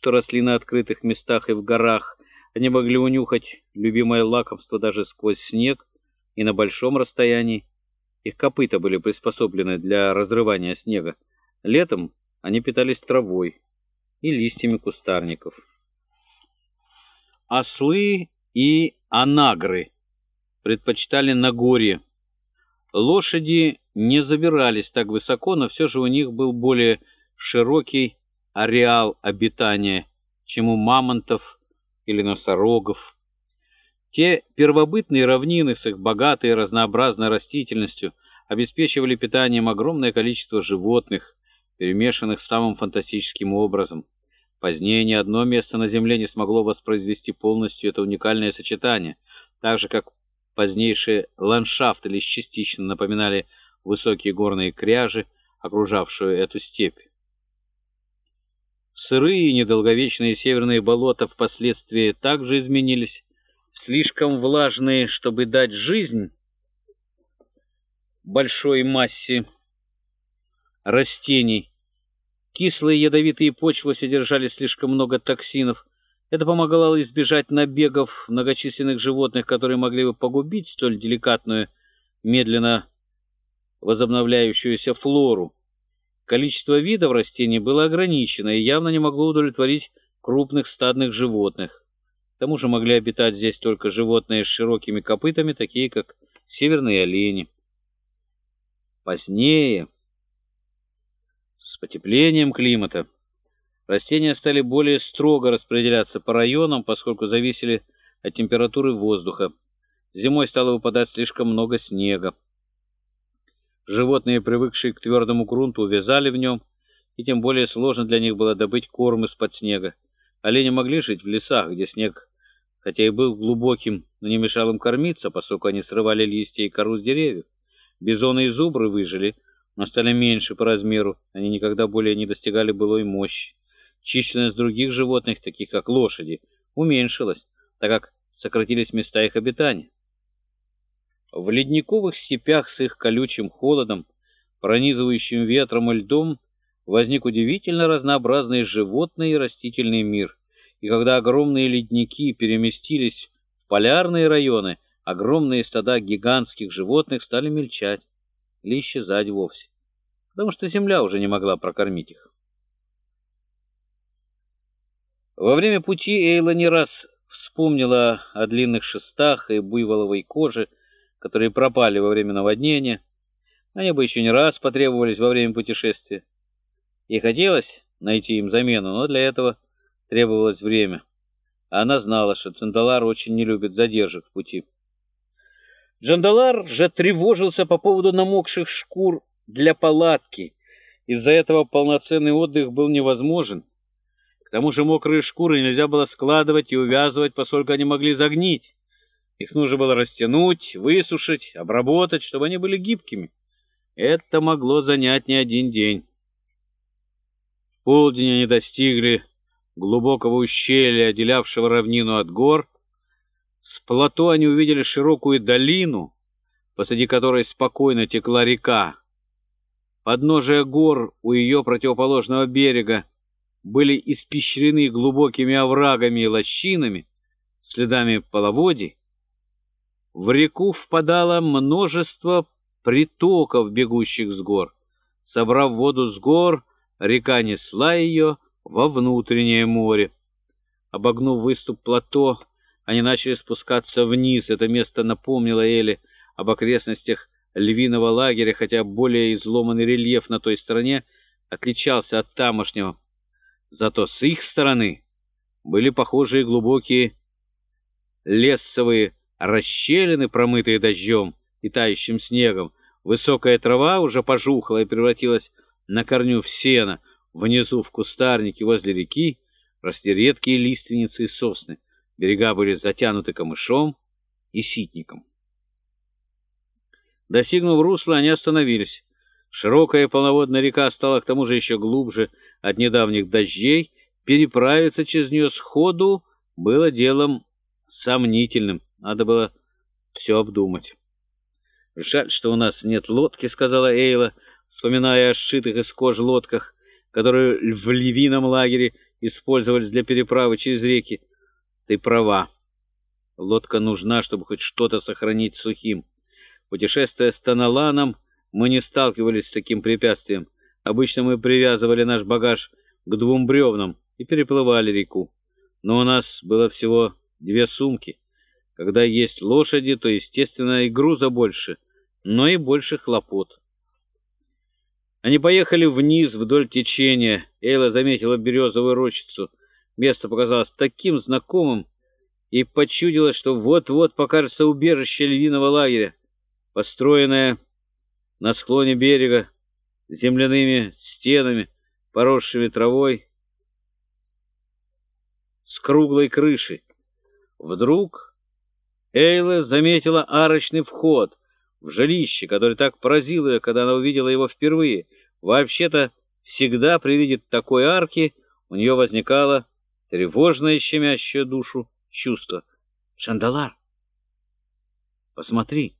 что росли на открытых местах и в горах. Они могли унюхать любимое лакомство даже сквозь снег и на большом расстоянии. Их копыта были приспособлены для разрывания снега. Летом они питались травой и листьями кустарников. Ослы и анагры предпочитали Нагорье. Лошади не забирались так высоко, но все же у них был более широкий ареал обитания, чем у мамонтов или носорогов. Те первобытные равнины с их богатой и разнообразной растительностью обеспечивали питанием огромное количество животных, перемешанных самым фантастическим образом. Позднее ни одно место на Земле не смогло воспроизвести полностью это уникальное сочетание, так же, как позднейшие ландшафты лишь частично напоминали высокие горные кряжи, окружавшую эту степь. Сырые и недолговечные северные болота впоследствии также изменились, слишком влажные, чтобы дать жизнь большой массе растений. Кислые ядовитые почвы содержали слишком много токсинов. Это помогало избежать набегов многочисленных животных, которые могли бы погубить столь деликатную, медленно возобновляющуюся флору. Количество видов растений было ограничено и явно не могло удовлетворить крупных стадных животных. К тому же могли обитать здесь только животные с широкими копытами, такие как северные олени. Позднее, с потеплением климата, растения стали более строго распределяться по районам, поскольку зависели от температуры воздуха. Зимой стало выпадать слишком много снега. Животные, привыкшие к твердому грунту, увязали в нем, и тем более сложно для них было добыть корм из-под снега. Олени могли жить в лесах, где снег, хотя и был глубоким, но не мешал им кормиться, поскольку они срывали листья и кору с деревьев. Бизоны и зубры выжили, но стали меньше по размеру, они никогда более не достигали былой мощи. Численность других животных, таких как лошади, уменьшилась, так как сократились места их обитания. В ледниковых степях с их колючим холодом, пронизывающим ветром и льдом, возник удивительно разнообразный животный и растительный мир. И когда огромные ледники переместились в полярные районы, огромные стада гигантских животных стали мельчать или исчезать вовсе, потому что земля уже не могла прокормить их. Во время пути Эйла не раз вспомнила о длинных шестах и буйволовой коже, которые пропали во время наводнения. Они бы еще не раз потребовались во время путешествия. И хотелось найти им замену, но для этого требовалось время. Она знала, что Цендалар очень не любит задержек в пути. Джандалар же тревожился по поводу намокших шкур для палатки. Из-за этого полноценный отдых был невозможен. К тому же мокрые шкуры нельзя было складывать и увязывать, поскольку они могли загнить. Их нужно было растянуть, высушить, обработать, чтобы они были гибкими. Это могло занять не один день. В полдень они достигли глубокого ущелья, отделявшего равнину от гор. С плато они увидели широкую долину, посреди которой спокойно текла река. Подножия гор у ее противоположного берега были испещрены глубокими оврагами и лощинами, следами половодий, в реку впадало множество притоков, бегущих с гор. Собрав воду с гор, река несла ее во внутреннее море. Обогнув выступ плато, они начали спускаться вниз. Это место напомнило Эле об окрестностях львиного лагеря, хотя более изломанный рельеф на той стороне отличался от тамошнего. Зато с их стороны были похожие глубокие лесовые расщелины, промытые дождем и тающим снегом. Высокая трава уже пожухла и превратилась на корню в сено. Внизу в кустарнике возле реки росли редкие лиственницы и сосны. Берега были затянуты камышом и ситником. Достигнув русла, они остановились. Широкая полноводная река стала к тому же еще глубже от недавних дождей. Переправиться через нее сходу было делом сомнительным. Надо было все обдумать. «Жаль, что у нас нет лодки», — сказала Эйла, вспоминая о сшитых из кожи лодках, которые в львином лагере использовались для переправы через реки. Ты права. Лодка нужна, чтобы хоть что-то сохранить сухим. Путешествуя с Таналаном, мы не сталкивались с таким препятствием. Обычно мы привязывали наш багаж к двум бревнам и переплывали реку. Но у нас было всего две сумки. Когда есть лошади, то, естественно, и груза больше, но и больше хлопот. Они поехали вниз вдоль течения. Эйла заметила березовую рощицу. Место показалось таким знакомым, и почудилось, что вот-вот покажется убежище львиного лагеря, построенное на склоне берега земляными стенами, поросшими травой, с круглой крышей. Вдруг Эйла заметила арочный вход в жилище, который так поразил ее, когда она увидела его впервые. Вообще-то, всегда при виде такой арки у нее возникало тревожное, щемящее душу чувство. «Шандалар, посмотри!»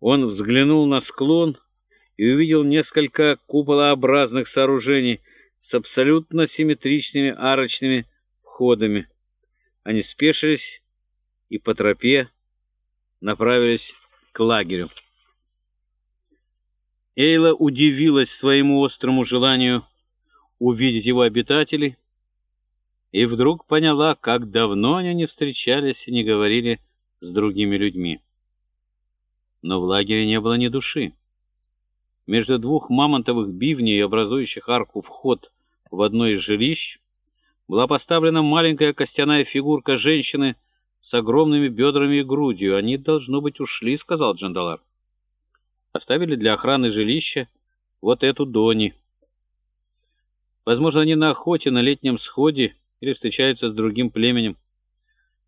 Он взглянул на склон и увидел несколько куполообразных сооружений с абсолютно симметричными арочными входами. Они спешились и по тропе направились к лагерю. Эйла удивилась своему острому желанию увидеть его обитателей и вдруг поняла, как давно они не встречались и не говорили с другими людьми. Но в лагере не было ни души. Между двух мамонтовых бивней, образующих арку вход в одно из жилищ, была поставлена маленькая костяная фигурка женщины с огромными бедрами и грудью. «Они, должно быть, ушли», — сказал Джандалар. Оставили для охраны жилища вот эту Дони. Возможно, они на охоте на летнем сходе или встречаются с другим племенем.